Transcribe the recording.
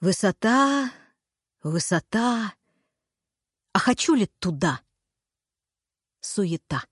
Высота, высота. А хочу ли туда? Суета.